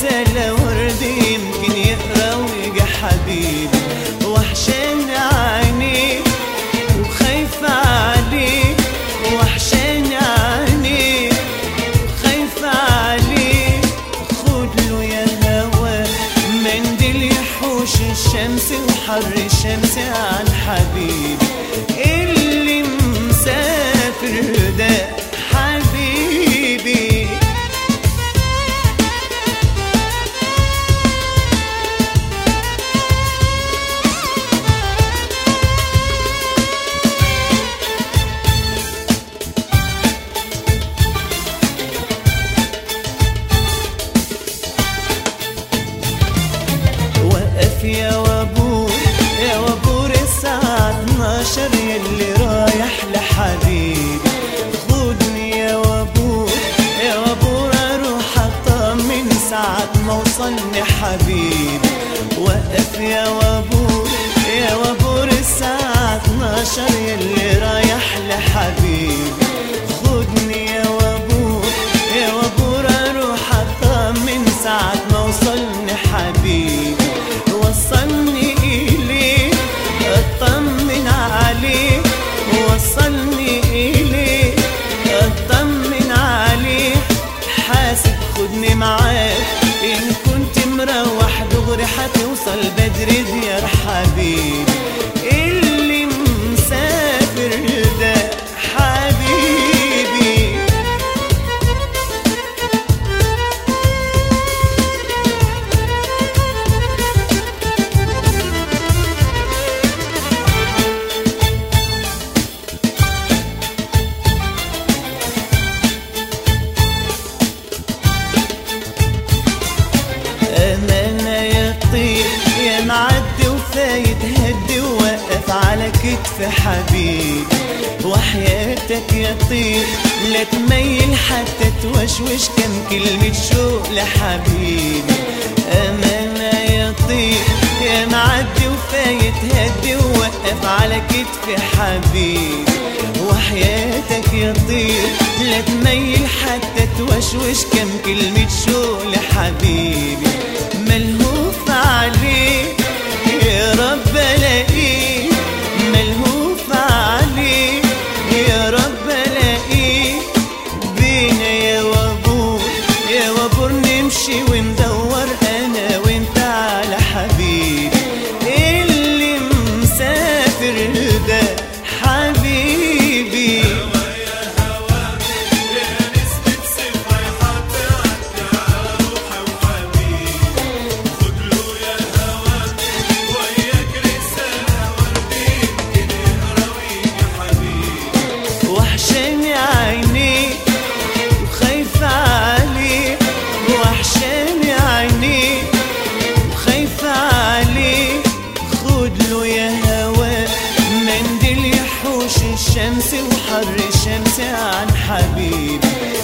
سلة ورد يمكن يروق حبيبي. وحشان عيني وخايف علي. وحشان عيني وخايف علي. خد له يا هوا منديل يحوش الشمس وحر الشمس عن حبيبي. 12 يلي رايح لحبيبي. خدني يا وابور يا وابور أروح أطمن ساعة ما وصلني حبيبي. وقف يا وابور معدي وفايت هدي ووقف على كتف حبيبي وحياتك يا طير لا تميل حتى توشوش كم كلمة شوق لحبيبي أمانة يا طير يا معدي وفايت هدي ووقف على كتف حبيبي وحياتك يا طير لا تميل حتى توشوش كم كلمة شوق لحبيبي ملهوف نمشي وندور أنا وأنت على حبيبي. اللي مسافر ده حبيبي. وحشاني حبيبي اللي مسافر